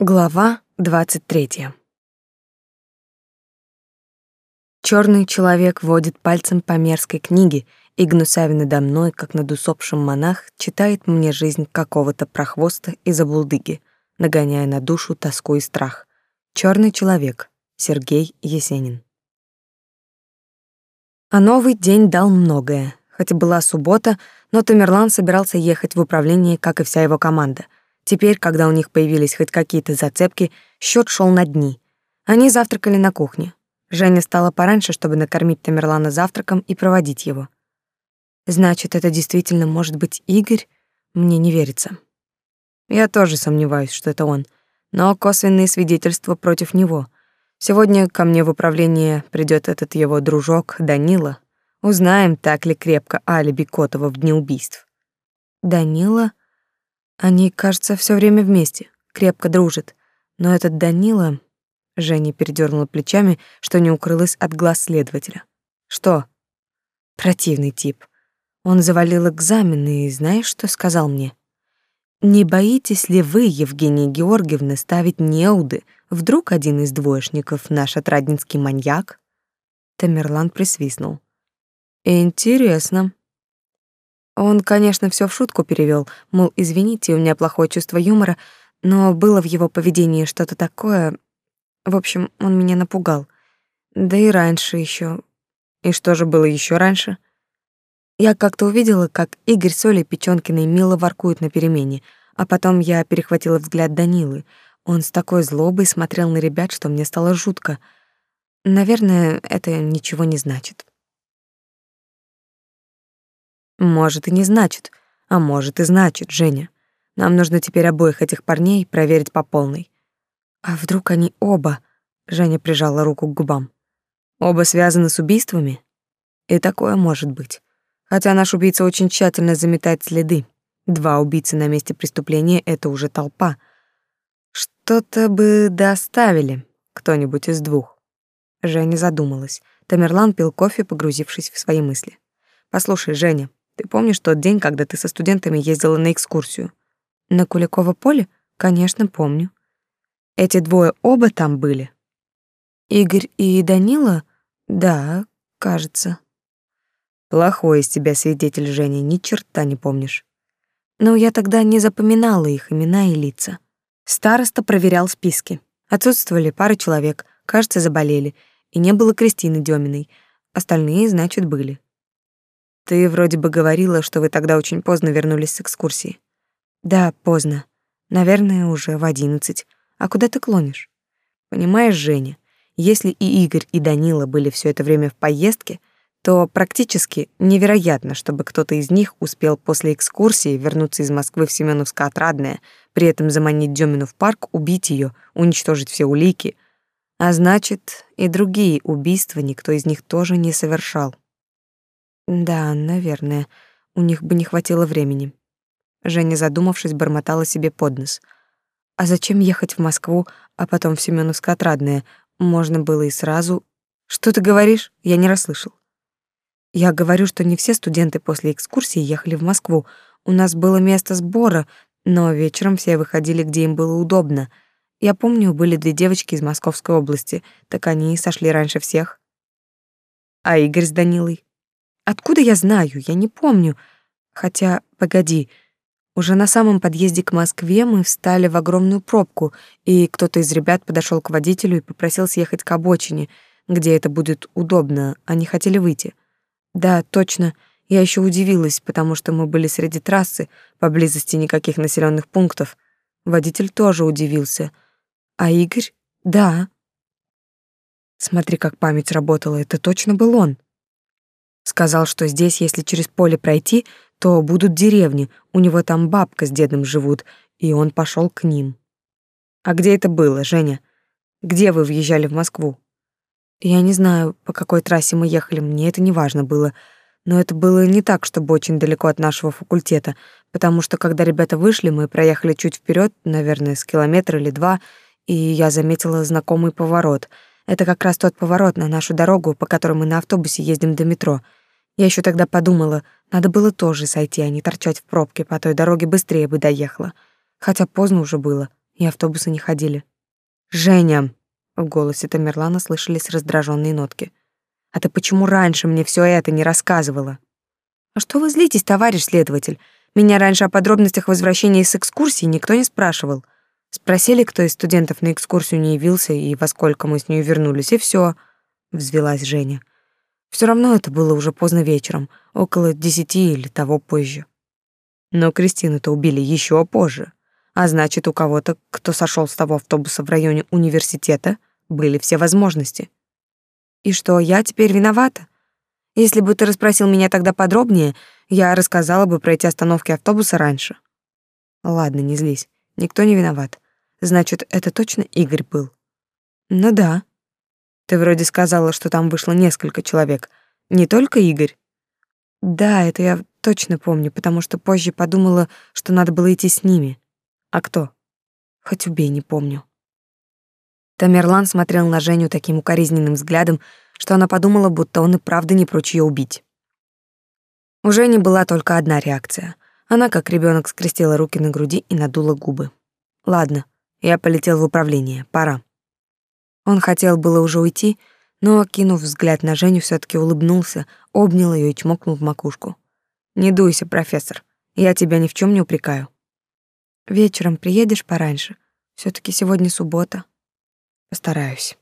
Глава 23. Черный человек водит пальцем по мерзкой книге, и гнусавя надо мной, как над усопшим монах, читает мне жизнь какого-то прохвоста и забулдыги, нагоняя на душу тоску и страх. Черный человек. Сергей Есенин. А новый день дал многое. Хоть была суббота, но Тамерлан собирался ехать в управление, как и вся его команда — Теперь, когда у них появились хоть какие-то зацепки, счет шел на дни. Они завтракали на кухне. Женя стала пораньше, чтобы накормить Тамерлана завтраком и проводить его. Значит, это действительно может быть Игорь? Мне не верится. Я тоже сомневаюсь, что это он, но косвенные свидетельства против него. Сегодня ко мне в управление придет этот его дружок Данила. Узнаем, так ли крепко алиби Котова в дне убийств. Данила они, кажется, все время вместе, крепко дружат. Но этот Данила... Женя передернула плечами, что не укрылась от глаз следователя. Что? Противный тип. Он завалил экзамены и знаешь, что сказал мне? Не боитесь ли вы, Евгения Георгиевна, ставить неуды? Вдруг один из двоечников наш отраднинский маньяк? Тамерлан присвистнул. Интересно. Он, конечно, все в шутку перевел, мол, извините, у меня плохое чувство юмора, но было в его поведении что-то такое. В общем, он меня напугал. Да и раньше еще. И что же было еще раньше? Я как-то увидела, как Игорь с Олей Печёнкиной мило воркуют на перемене, а потом я перехватила взгляд Данилы. Он с такой злобой смотрел на ребят, что мне стало жутко. Наверное, это ничего не значит. Может и не значит, а может и значит, Женя. Нам нужно теперь обоих этих парней проверить по полной. А вдруг они оба? Женя прижала руку к губам. Оба связаны с убийствами? И такое может быть. Хотя наш убийца очень тщательно заметает следы. Два убийцы на месте преступления — это уже толпа. Что-то бы доставили, кто-нибудь из двух. Женя задумалась. Тамерлан пил кофе, погрузившись в свои мысли. «Послушай, Женя, ты помнишь тот день, когда ты со студентами ездила на экскурсию? На Куликово поле? Конечно, помню. Эти двое оба там были? Игорь и Данила? Да, кажется. Плохой из тебя свидетель, Женя, ни черта не помнишь. Но я тогда не запоминала их имена и лица. Староста проверял списки. Отсутствовали пара человек, кажется, заболели, и не было Кристины Деминой. Остальные, значит, были. Ты вроде бы говорила, что вы тогда очень поздно вернулись с экскурсии. Да, поздно. Наверное, уже в одиннадцать. А куда ты клонишь? Понимаешь, Женя, если и Игорь, и Данила были все это время в поездке, то практически невероятно, чтобы кто-то из них успел после экскурсии вернуться из Москвы в Семеновско-Отрадное, при этом заманить Демину в парк, убить ее, уничтожить все улики. А значит, и другие убийства никто из них тоже не совершал. Да, наверное, у них бы не хватило времени. Женя, задумавшись, бормотала себе под нос. А зачем ехать в Москву, а потом в Семёновско-Отрадное? Можно было и сразу... Что ты говоришь? Я не расслышал. Я говорю, что не все студенты после экскурсии ехали в Москву. У нас было место сбора, но вечером все выходили, где им было удобно. Я помню, были две девочки из Московской области, так они и сошли раньше всех. А Игорь с Данилой? Откуда я знаю? Я не помню. Хотя, погоди, уже на самом подъезде к Москве мы встали в огромную пробку, и кто-то из ребят подошел к водителю и попросил съехать к обочине, где это будет удобно, они хотели выйти. Да, точно. Я еще удивилась, потому что мы были среди трассы, поблизости никаких населенных пунктов. Водитель тоже удивился. А Игорь? Да. Смотри, как память работала, это точно был он. Сказал, что здесь, если через поле пройти, то будут деревни, у него там бабка с дедом живут, и он пошел к ним. А где это было, Женя? Где вы въезжали в Москву? Я не знаю, по какой трассе мы ехали, мне это не важно было. Но это было не так, чтобы очень далеко от нашего факультета, потому что когда ребята вышли, мы проехали чуть вперед, наверное, с километра или два, и я заметила знакомый поворот — это как раз тот поворот на нашу дорогу, по которой мы на автобусе ездим до метро. Я еще тогда подумала, надо было тоже сойти, а не торчать в пробке, по той дороге быстрее бы доехала. Хотя поздно уже было, и автобусы не ходили. «Женя!» — в голосе Тамерлана слышались раздраженные нотки. «А ты почему раньше мне все это не рассказывала?» «А что вы злитесь, товарищ следователь? Меня раньше о подробностях возвращения с экскурсии никто не спрашивал. Спросили, кто из студентов на экскурсию не явился и во сколько мы с ней вернулись, и все. взвилась Женя. Все равно это было уже поздно вечером, около десяти или того позже. Но Кристину-то убили еще позже. А значит, у кого-то, кто сошел с того автобуса в районе университета, были все возможности. И что, я теперь виновата? Если бы ты расспросил меня тогда подробнее, я рассказала бы про эти остановки автобуса раньше. Ладно, не злись. Никто не виноват. Значит, это точно Игорь был. Ну да. Ты вроде сказала, что там вышло несколько человек. Не только Игорь. Да, это я точно помню, потому что позже подумала, что надо было идти с ними. А кто? Хоть убей, не помню. Тамерлан смотрел на Женю таким укоризненным взглядом, что она подумала, будто он и правда не прочь ее убить. У Жени была только одна реакция. Она, как ребенок, скрестила руки на груди и надула губы. «Ладно, я полетел в управление, пора». Он хотел было уже уйти, но, окинув взгляд на Женю, все таки улыбнулся, обнял ее и чмокнул в макушку. «Не дуйся, профессор, я тебя ни в чем не упрекаю. Вечером приедешь пораньше. все таки сегодня суббота. Постараюсь.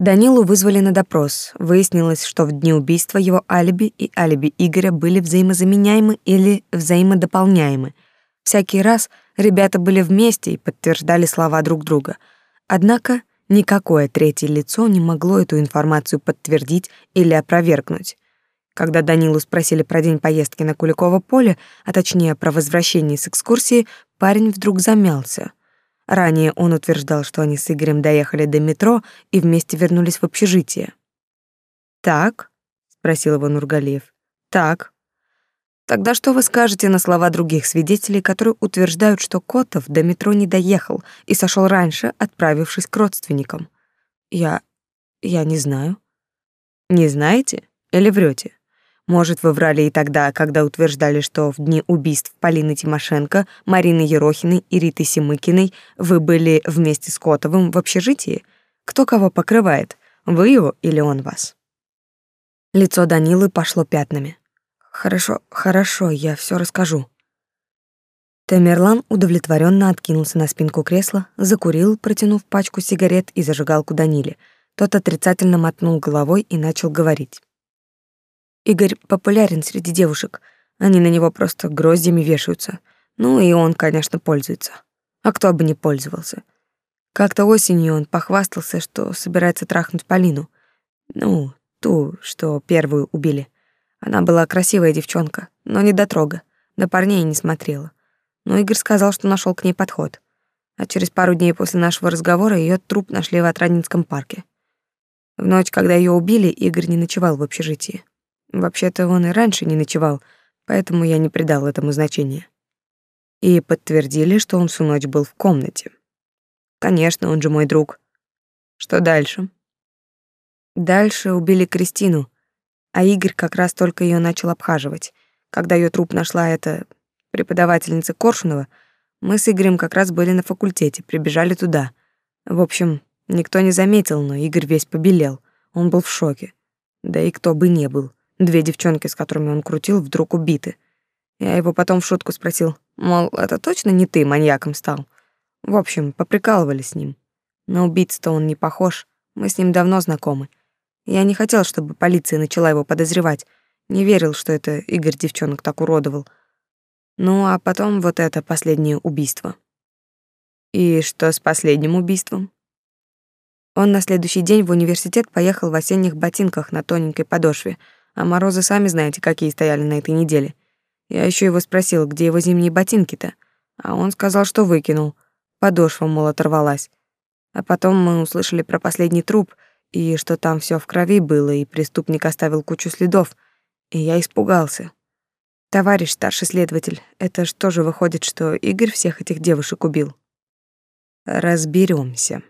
Данилу вызвали на допрос. Выяснилось, что в дни убийства его алиби и алиби Игоря были взаимозаменяемы или взаимодополняемы. Всякий раз ребята были вместе и подтверждали слова друг друга. Однако никакое третье лицо не могло эту информацию подтвердить или опровергнуть. Когда Данилу спросили про день поездки на Куликово поле, а точнее про возвращение с экскурсии, парень вдруг замялся. Ранее он утверждал, что они с Игорем доехали до метро и вместе вернулись в общежитие. «Так?» — спросил его Нургалиев. «Так. Тогда что вы скажете на слова других свидетелей, которые утверждают, что Котов до метро не доехал и сошел раньше, отправившись к родственникам? Я... я не знаю. Не знаете или врете? Может, вы врали и тогда, когда утверждали, что в дни убийств Полины Тимошенко, Марины Ерохиной и Риты Семыкиной вы были вместе с Котовым в общежитии? Кто кого покрывает, вы его или он вас? Лицо Данилы пошло пятнами. Хорошо, хорошо, я все расскажу. Тамерлан удовлетворенно откинулся на спинку кресла, закурил, протянув пачку сигарет и зажигалку Даниле. Тот отрицательно мотнул головой и начал говорить. Игорь популярен среди девушек. Они на него просто гроздями вешаются. Ну и он, конечно, пользуется. А кто бы не пользовался. Как-то осенью он похвастался, что собирается трахнуть Полину. Ну, ту, что первую убили. Она была красивая девчонка, но не дотрога. На парней не смотрела. Но Игорь сказал, что нашел к ней подход. А через пару дней после нашего разговора ее труп нашли в Отрадинском парке. В ночь, когда ее убили, Игорь не ночевал в общежитии. Вообще-то он и раньше не ночевал, поэтому я не придал этому значения. И подтвердили, что он всю ночь был в комнате. Конечно, он же мой друг. Что дальше? Дальше убили Кристину, а Игорь как раз только ее начал обхаживать. Когда ее труп нашла эта преподавательница Коршунова, мы с Игорем как раз были на факультете, прибежали туда. В общем, никто не заметил, но Игорь весь побелел. Он был в шоке. Да и кто бы не был. Две девчонки, с которыми он крутил, вдруг убиты. Я его потом в шутку спросил, мол, это точно не ты маньяком стал? В общем, поприкалывались с ним. На убийц-то он не похож, мы с ним давно знакомы. Я не хотел, чтобы полиция начала его подозревать. Не верил, что это Игорь девчонок так уродовал. Ну, а потом вот это последнее убийство. И что с последним убийством? Он на следующий день в университет поехал в осенних ботинках на тоненькой подошве — а морозы сами знаете, какие стояли на этой неделе. Я еще его спросил, где его зимние ботинки-то, а он сказал, что выкинул. Подошва, мол, оторвалась. А потом мы услышали про последний труп, и что там все в крови было, и преступник оставил кучу следов, и я испугался. Товарищ старший следователь, это что же выходит, что Игорь всех этих девушек убил? Разберемся.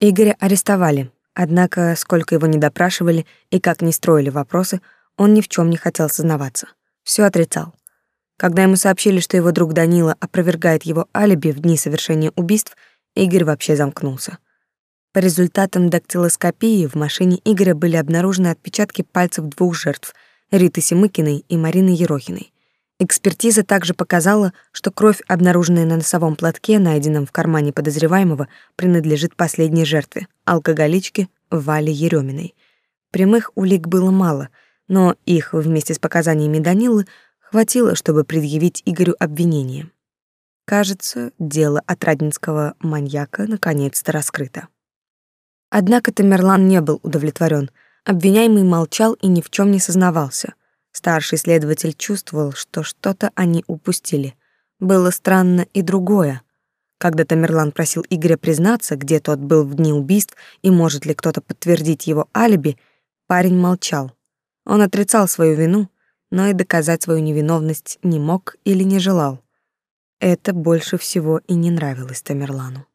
Игоря арестовали. Однако, сколько его не допрашивали и как не строили вопросы, он ни в чем не хотел сознаваться. Все отрицал. Когда ему сообщили, что его друг Данила опровергает его алиби в дни совершения убийств, Игорь вообще замкнулся. По результатам дактилоскопии в машине Игоря были обнаружены отпечатки пальцев двух жертв — Риты Семыкиной и Марины Ерохиной. Экспертиза также показала, что кровь, обнаруженная на носовом платке, найденном в кармане подозреваемого, принадлежит последней жертве — алкоголичке Вале Ереминой. Прямых улик было мало, но их вместе с показаниями Данилы хватило, чтобы предъявить Игорю обвинение. Кажется, дело отрадинского маньяка наконец-то раскрыто. Однако Тамерлан не был удовлетворен. Обвиняемый молчал и ни в чем не сознавался. Старший следователь чувствовал, что что-то они упустили. Было странно и другое. Когда Тамерлан просил Игоря признаться, где тот был в дни убийств и может ли кто-то подтвердить его алиби, парень молчал. Он отрицал свою вину, но и доказать свою невиновность не мог или не желал. Это больше всего и не нравилось Тамерлану.